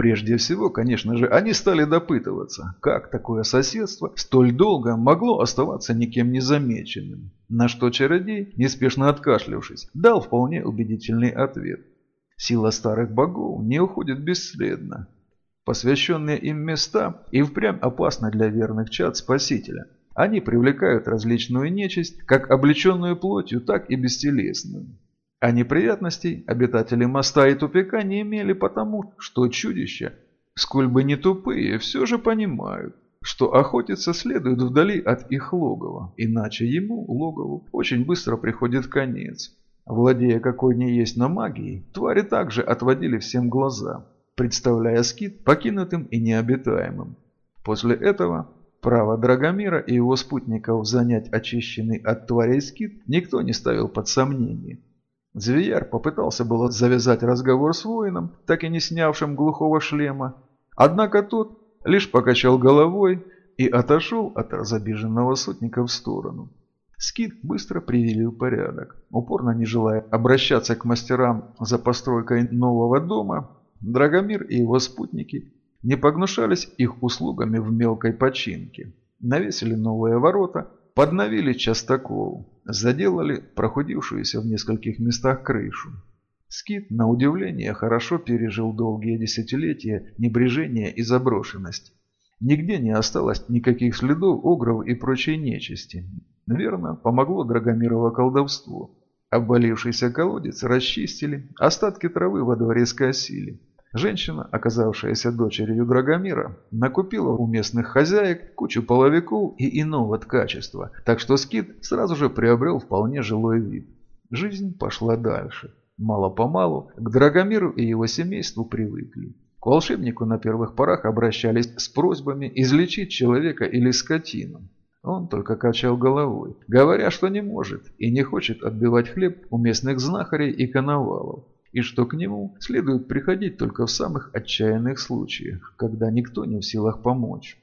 Прежде всего, конечно же, они стали допытываться, как такое соседство столь долго могло оставаться никем не замеченным, на что чародей, неспешно откашлявшись, дал вполне убедительный ответ. Сила старых богов не уходит бесследно. Посвященные им места и впрямь опасны для верных чад Спасителя. Они привлекают различную нечисть, как облеченную плотью, так и бестелесную. А неприятностей обитатели моста и тупика не имели потому, что чудища, сколь бы не тупые, все же понимают, что охотиться следует вдали от их логова, иначе ему, логову, очень быстро приходит конец. Владея какой ни есть на магии, твари также отводили всем глаза, представляя скит покинутым и необитаемым. После этого право Драгомира и его спутников занять очищенный от тварей скит никто не ставил под сомнение – Звияр попытался было завязать разговор с воином, так и не снявшим глухого шлема. Однако тот лишь покачал головой и отошел от разобиженного сотника в сторону. Скит быстро привели в порядок. Упорно не желая обращаться к мастерам за постройкой нового дома, Драгомир и его спутники не погнушались их услугами в мелкой починке. Навесили новые ворота, подновили частокол, заделали прохудившуюся в нескольких местах крышу. Скит, на удивление, хорошо пережил долгие десятилетия небрежения и заброшенности. Нигде не осталось никаких следов огров и прочей нечисти. Верно, помогло Драгомирово колдовство. Обвалившийся колодец расчистили, остатки травы во дворе скосили. Женщина, оказавшаяся дочерью Драгомира, накупила у местных хозяек кучу половиков и иного качества, так что скит сразу же приобрел вполне жилой вид. Жизнь пошла дальше. Мало-помалу к Драгомиру и его семейству привыкли. К волшебнику на первых порах обращались с просьбами излечить человека или скотину. Он только качал головой, говоря, что не может и не хочет отбивать хлеб у местных знахарей и коновалов и что к нему следует приходить только в самых отчаянных случаях, когда никто не в силах помочь.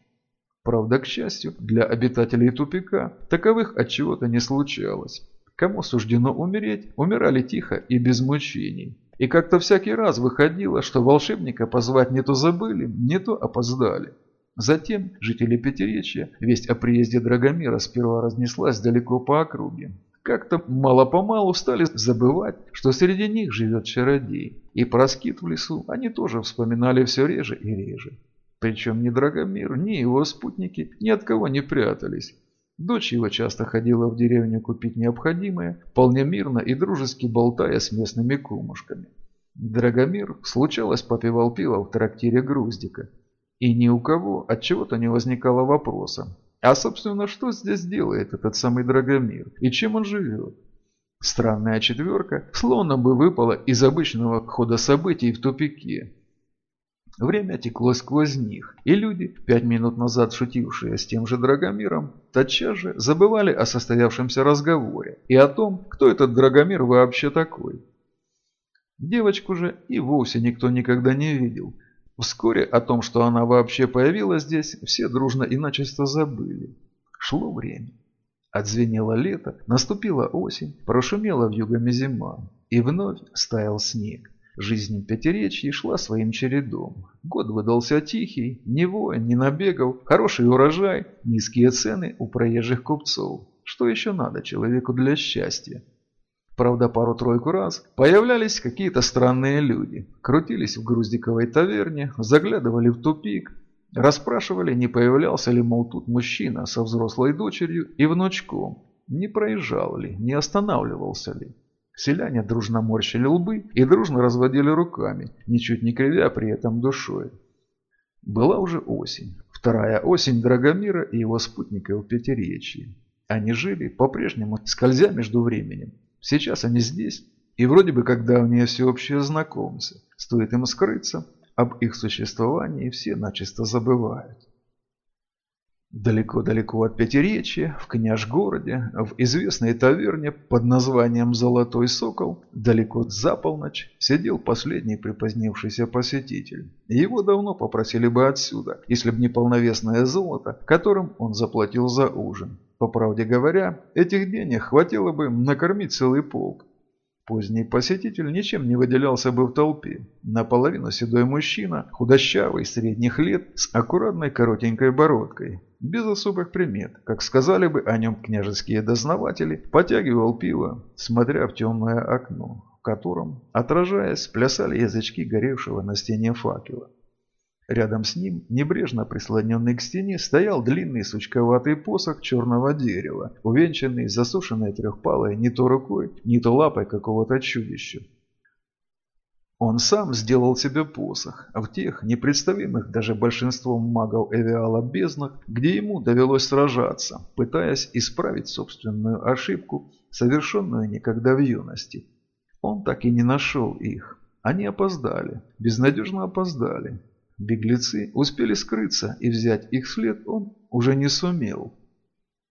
Правда, к счастью, для обитателей тупика таковых от чего-то не случалось. Кому суждено умереть, умирали тихо и без мучений. И как-то всякий раз выходило, что волшебника позвать не то забыли, не то опоздали. Затем жители Пятеречья весть о приезде Драгомира сперва разнеслась далеко по округе, как-то мало-помалу стали забывать, что среди них живет чародей. И про скит в лесу они тоже вспоминали все реже и реже. Причем ни Драгомир, ни его спутники ни от кого не прятались. Дочь его часто ходила в деревню купить необходимое, вполне мирно и дружески болтая с местными кумушками. Драгомир, случалось, попивал пиво в трактире Груздика. И ни у кого от чего-то не возникало вопроса, а, собственно, что здесь делает этот самый Драгомир и чем он живет? Странная четверка словно бы выпала из обычного хода событий в тупике. Время текло сквозь них, и люди, пять минут назад шутившие с тем же Драгомиром, тотчас же забывали о состоявшемся разговоре и о том, кто этот Драгомир вообще такой. Девочку же и вовсе никто никогда не видел – Вскоре о том, что она вообще появилась здесь, все дружно и начисто забыли. Шло время. Отзвенело лето, наступила осень, прошумела в югами зима, и вновь стаял снег. Жизнь Пятеречья шла своим чередом. Год выдался тихий, ни воин, ни набегов, хороший урожай, низкие цены у проезжих купцов. Что еще надо человеку для счастья? Правда, пару-тройку раз появлялись какие-то странные люди. Крутились в груздиковой таверне, заглядывали в тупик, расспрашивали, не появлялся ли, мол, тут мужчина со взрослой дочерью и внучком, не проезжал ли, не останавливался ли. Селяне дружно морщили лбы и дружно разводили руками, ничуть не кривя при этом душой. Была уже осень. Вторая осень Драгомира и его спутника в Пятеречье. Они жили, по-прежнему скользя между временем, Сейчас они здесь, и вроде бы как давние всеобщие знакомцы. Стоит им скрыться, об их существовании все начисто забывают. Далеко-далеко от Пятиречья, в княж-городе, в известной таверне под названием «Золотой сокол», далеко за полночь, сидел последний припозднившийся посетитель. Его давно попросили бы отсюда, если б не полновесное золото, которым он заплатил за ужин. По правде говоря, этих денег хватило бы накормить целый полк. Поздний посетитель ничем не выделялся бы в толпе. Наполовину седой мужчина, худощавый, средних лет, с аккуратной коротенькой бородкой. Без особых примет, как сказали бы о нем княжеские дознаватели, потягивал пиво, смотря в темное окно, в котором, отражаясь, плясали язычки горевшего на стене факела. Рядом с ним, небрежно прислоненный к стене, стоял длинный сучковатый посох черного дерева, увенчанный засушенной трехпалой не то рукой, не то лапой какого-то чудища. Он сам сделал себе посох, в тех непредставимых даже большинством магов Эвиала безднах, где ему довелось сражаться, пытаясь исправить собственную ошибку, совершенную никогда в юности. Он так и не нашел их. Они опоздали, безнадежно опоздали, Беглецы успели скрыться, и взять их след он уже не сумел.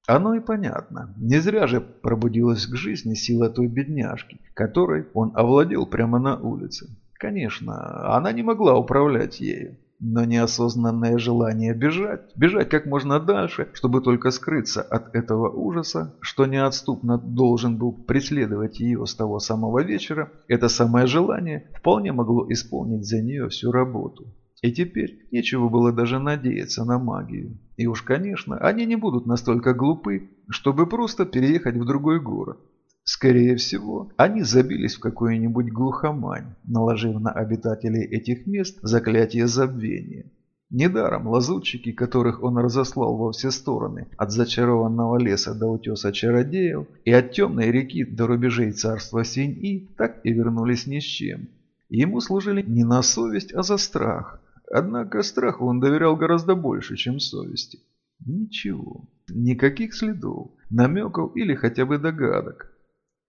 Оно и понятно. Не зря же пробудилась к жизни сила той бедняжки, которой он овладел прямо на улице. Конечно, она не могла управлять ею. Но неосознанное желание бежать, бежать как можно дальше, чтобы только скрыться от этого ужаса, что неотступно должен был преследовать ее с того самого вечера, это самое желание вполне могло исполнить за нее всю работу. И теперь нечего было даже надеяться на магию. И уж, конечно, они не будут настолько глупы, чтобы просто переехать в другой город. Скорее всего, они забились в какую-нибудь глухомань, наложив на обитателей этих мест заклятие забвения. Недаром лазутчики, которых он разослал во все стороны, от зачарованного леса до утеса чародеев и от темной реки до рубежей царства Синь-И, так и вернулись ни с чем. Ему служили не на совесть, а за страх, Однако страху он доверял гораздо больше, чем совести. Ничего, никаких следов, намеков или хотя бы догадок.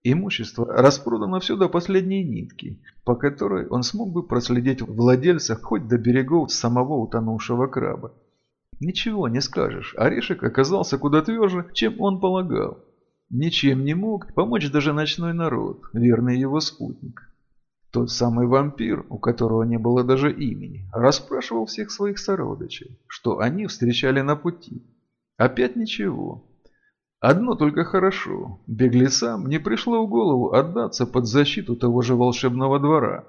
Имущество распродано все до последней нитки, по которой он смог бы проследить владельца хоть до берегов самого утонувшего краба. Ничего не скажешь, орешек оказался куда тверже, чем он полагал. Ничем не мог помочь даже ночной народ, верный его спутник. Тот самый вампир, у которого не было даже имени, расспрашивал всех своих сородичей, что они встречали на пути. Опять ничего. Одно только хорошо. Беглецам не пришло в голову отдаться под защиту того же волшебного двора.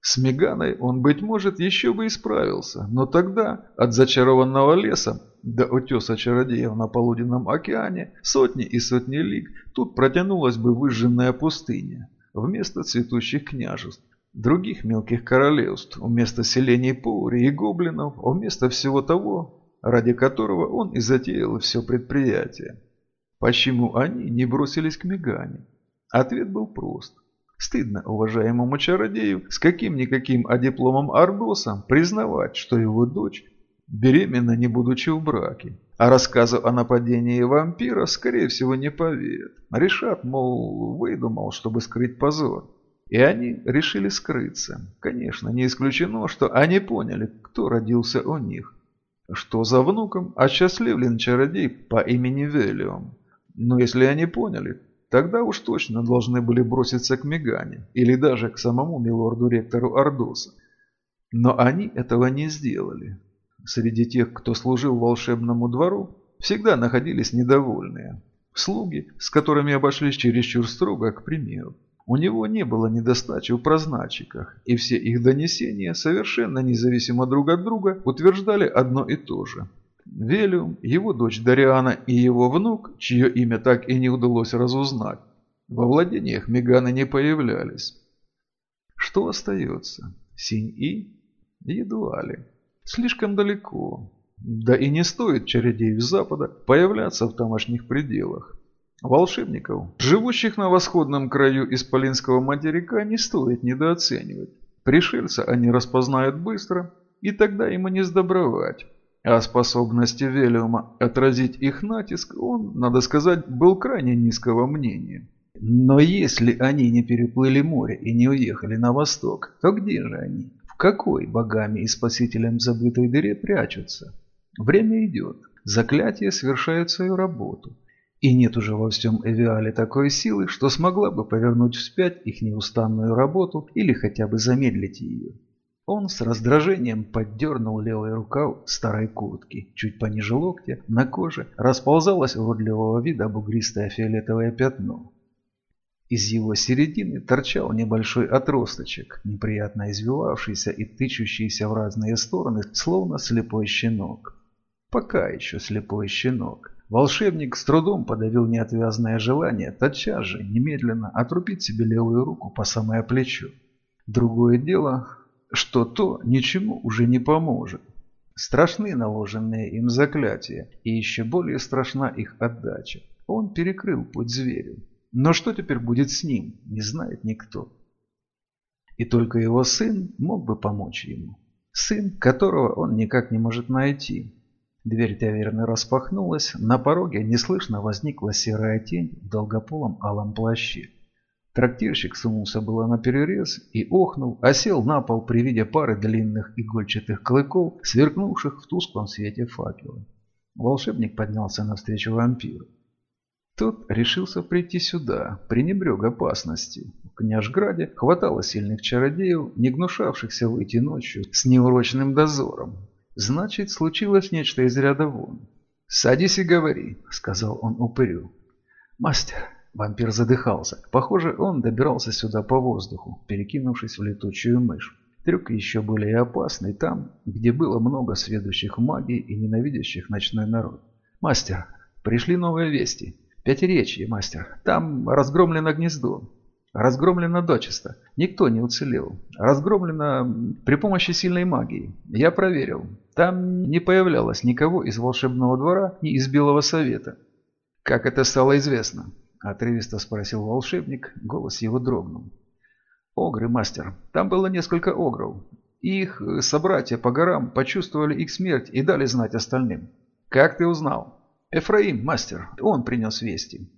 С Меганой он, быть может, еще бы исправился, но тогда от зачарованного леса до утеса чародеев на полуденном океане сотни и сотни лиг тут протянулась бы выжженная пустыня вместо цветущих княжеств, других мелких королевств, вместо селений Паури и гоблинов, вместо всего того, ради которого он и затеял все предприятие. Почему они не бросились к Мегане? Ответ был прост. Стыдно уважаемому чародею с каким-никаким дипломом Ардоса признавать, что его дочь беременна, не будучи в браке. А рассказу о нападении вампира, скорее всего, не поверят. Решат, мол, выдумал, чтобы скрыть позор. И они решили скрыться. Конечно, не исключено, что они поняли, кто родился у них. Что за внуком осчастливлен чародей по имени Велиум. Но если они поняли, тогда уж точно должны были броситься к Мегане или даже к самому милорду-ректору Ордоса. Но они этого не сделали. Среди тех, кто служил волшебному двору, всегда находились недовольные. Слуги, с которыми обошлись чересчур строго, к примеру. У него не было недостачи в прозначиках, и все их донесения, совершенно независимо друг от друга, утверждали одно и то же. Велиум, его дочь Дариана и его внук, чье имя так и не удалось разузнать, во владениях Меганы не появлялись. Что остается? Синь-И? Едва ли. Слишком далеко. Да и не стоит чародеев Запада появляться в тамошних пределах. Волшебников, живущих на восходном краю Исполинского материка, не стоит недооценивать. Пришельца они распознают быстро, и тогда ему не сдобровать. О способности Велиума отразить их натиск он, надо сказать, был крайне низкого мнения. Но если они не переплыли море и не уехали на восток, то где же они? Какой богами и спасителем забытой дыре прячутся? Время идет, заклятие совершает свою работу. И нет уже во всем Эвиале такой силы, что смогла бы повернуть вспять их неустанную работу или хотя бы замедлить ее. Он с раздражением поддернул левый рукав старой куртки. Чуть пониже локтя, на коже, расползалось уродливого вида бугристое фиолетовое пятно. Из его середины торчал небольшой отросточек, неприятно извивавшийся и тычущийся в разные стороны, словно слепой щенок. Пока еще слепой щенок. Волшебник с трудом подавил неотвязное желание тотчас же, немедленно отрубить себе левую руку по самое плечо. Другое дело, что то ничему уже не поможет. Страшны наложенные им заклятия, и еще более страшна их отдача. Он перекрыл путь зверю. Но что теперь будет с ним, не знает никто. И только его сын мог бы помочь ему. Сын, которого он никак не может найти. Дверь таверны распахнулась, на пороге неслышно возникла серая тень в долгополом алом плаще. Трактирщик сунулся было на перерез и охнул, а сел на пол при виде пары длинных игольчатых клыков, сверкнувших в тусклом свете факела. Волшебник поднялся навстречу вампиру. Тот решился прийти сюда, пренебрег опасности. В Княжграде хватало сильных чародеев, не гнушавшихся выйти ночью с неурочным дозором. Значит, случилось нечто из ряда вон. «Садись и говори», — сказал он упырю. «Мастер», — вампир задыхался. Похоже, он добирался сюда по воздуху, перекинувшись в летучую мышь. Трюк еще более опасный там, где было много сведущих магии и ненавидящих ночной народ. «Мастер, пришли новые вести. Пятиречье, мастер. Там разгромлено гнездо. Разгромлено дочисто. Никто не уцелел. Разгромлено при помощи сильной магии. Я проверил. Там не появлялось никого из волшебного двора, ни из Белого Совета. Как это стало известно? Отрывисто спросил волшебник. Голос его дрогнул. Огры, мастер. Там было несколько огров. Их собратья по горам почувствовали их смерть и дали знать остальным. Как ты узнал? Эфраим, мастер, он принес вести.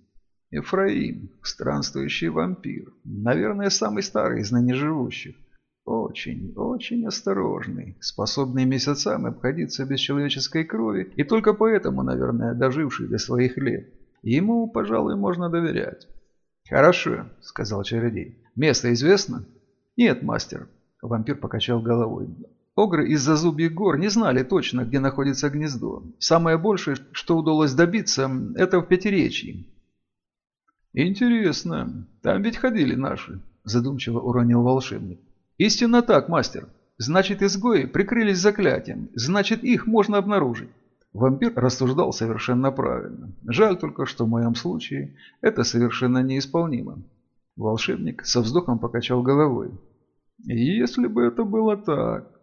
Эфраим, странствующий вампир. Наверное, самый старый из ныне живущих. Очень, очень осторожный, способный месяцами обходиться без человеческой крови и только поэтому, наверное, доживший до своих лет. Ему, пожалуй, можно доверять. «Хорошо», — сказал чародей. «Место известно?» «Нет, мастер», — вампир покачал головой. Огры из-за зубьих гор не знали точно, где находится гнездо. Самое большее, что удалось добиться, это в Пятиречии. «Интересно. Там ведь ходили наши», – задумчиво уронил волшебник. «Истинно так, мастер. Значит, изгои прикрылись заклятием. Значит, их можно обнаружить». Вампир рассуждал совершенно правильно. Жаль только, что в моем случае это совершенно неисполнимо. Волшебник со вздохом покачал головой. «Если бы это было так...»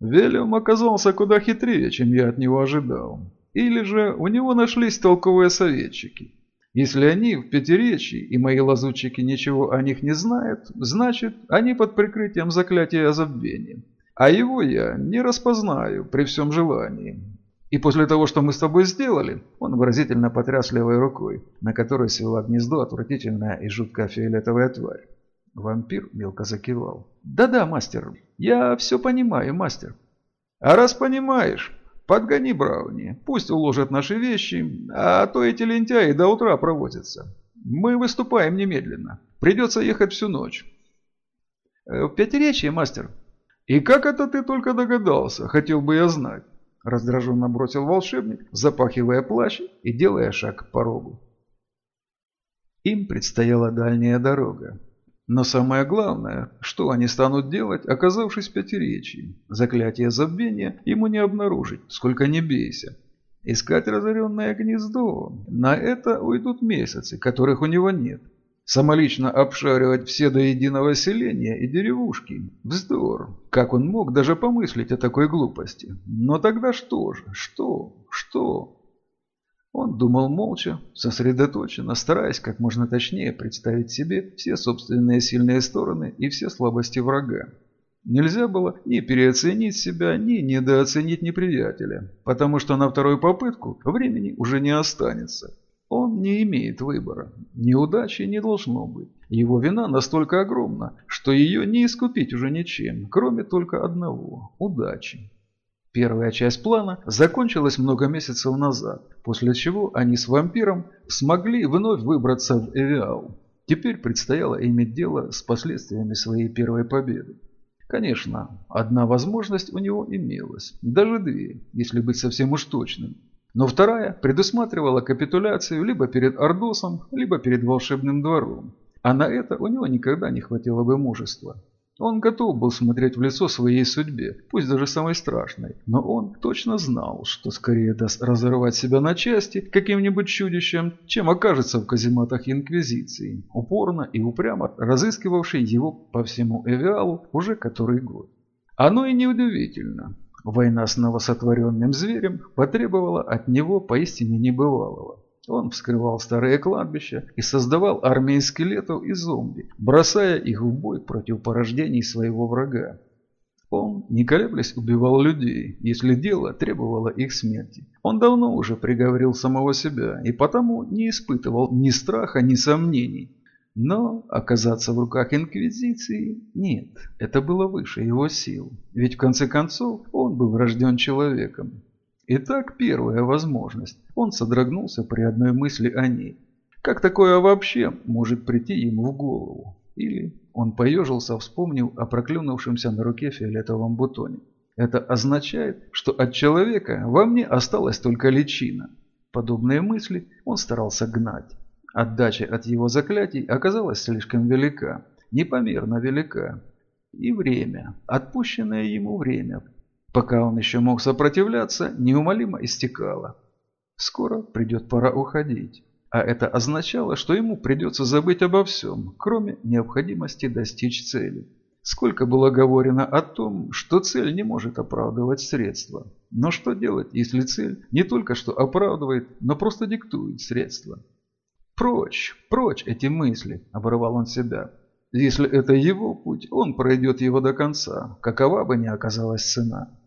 Велиум оказался куда хитрее, чем я от него ожидал. Или же у него нашлись толковые советчики. Если они в пятиречии, и мои лазутчики ничего о них не знают, значит, они под прикрытием заклятия забвения. А его я не распознаю при всем желании. И после того, что мы с тобой сделали, он выразительно потряс левой рукой, на которой свела гнездо отвратительная и жуткая фиолетовая тварь. Вампир мелко закивал. «Да-да, мастер, я все понимаю, мастер». «А раз понимаешь, подгони Брауни, пусть уложат наши вещи, а то эти лентяи до утра проводятся. Мы выступаем немедленно, придется ехать всю ночь». «Э, «В пятиречье, мастер». «И как это ты только догадался, хотел бы я знать?» Раздраженно бросил волшебник, запахивая плащ и делая шаг к порогу. Им предстояла дальняя дорога. Но самое главное, что они станут делать, оказавшись в пятиречии. Заклятие забвения ему не обнаружить, сколько не бейся. Искать разоренное гнездо. На это уйдут месяцы, которых у него нет. Самолично обшаривать все до единого селения и деревушки. Вздор. Как он мог даже помыслить о такой глупости? Но тогда что же? Что? Что? Он думал молча, сосредоточенно, стараясь как можно точнее представить себе все собственные сильные стороны и все слабости врага. Нельзя было ни переоценить себя, ни недооценить неприятеля, потому что на вторую попытку времени уже не останется. Он не имеет выбора. Неудачи не должно быть. Его вина настолько огромна, что ее не искупить уже ничем, кроме только одного – удачи. Первая часть плана закончилась много месяцев назад, после чего они с вампиром смогли вновь выбраться в Эвиал. Теперь предстояло иметь дело с последствиями своей первой победы. Конечно, одна возможность у него имелась, даже две, если быть совсем уж точным. Но вторая предусматривала капитуляцию либо перед Ордосом, либо перед волшебным двором. А на это у него никогда не хватило бы мужества. Он готов был смотреть в лицо своей судьбе, пусть даже самой страшной, но он точно знал, что скорее даст разорвать себя на части каким-нибудь чудищем, чем окажется в казематах Инквизиции, упорно и упрямо разыскивавший его по всему Эвиалу уже который год. Оно и неудивительно. Война с новосотворенным зверем потребовала от него поистине небывалого. Он вскрывал старые кладбища и создавал армии скелетов и зомби, бросая их в бой против порождений своего врага. Он, не колеблясь, убивал людей, если дело требовало их смерти. Он давно уже приговорил самого себя и потому не испытывал ни страха, ни сомнений. Но оказаться в руках Инквизиции – нет, это было выше его сил. Ведь в конце концов он был рожден человеком, Итак, первая возможность. Он содрогнулся при одной мысли о ней. Как такое вообще может прийти ему в голову? Или он поежился, вспомнив о проклюнувшемся на руке фиолетовом бутоне. Это означает, что от человека во мне осталась только личина. Подобные мысли он старался гнать. Отдача от его заклятий оказалась слишком велика, непомерно велика. И время, отпущенное ему время, пока он еще мог сопротивляться, неумолимо истекало. Скоро придет пора уходить. А это означало, что ему придется забыть обо всем, кроме необходимости достичь цели. Сколько было говорено о том, что цель не может оправдывать средства. Но что делать, если цель не только что оправдывает, но просто диктует средства? «Прочь, прочь эти мысли!» – оборвал он себя. «Если это его путь, он пройдет его до конца, какова бы ни оказалась цена».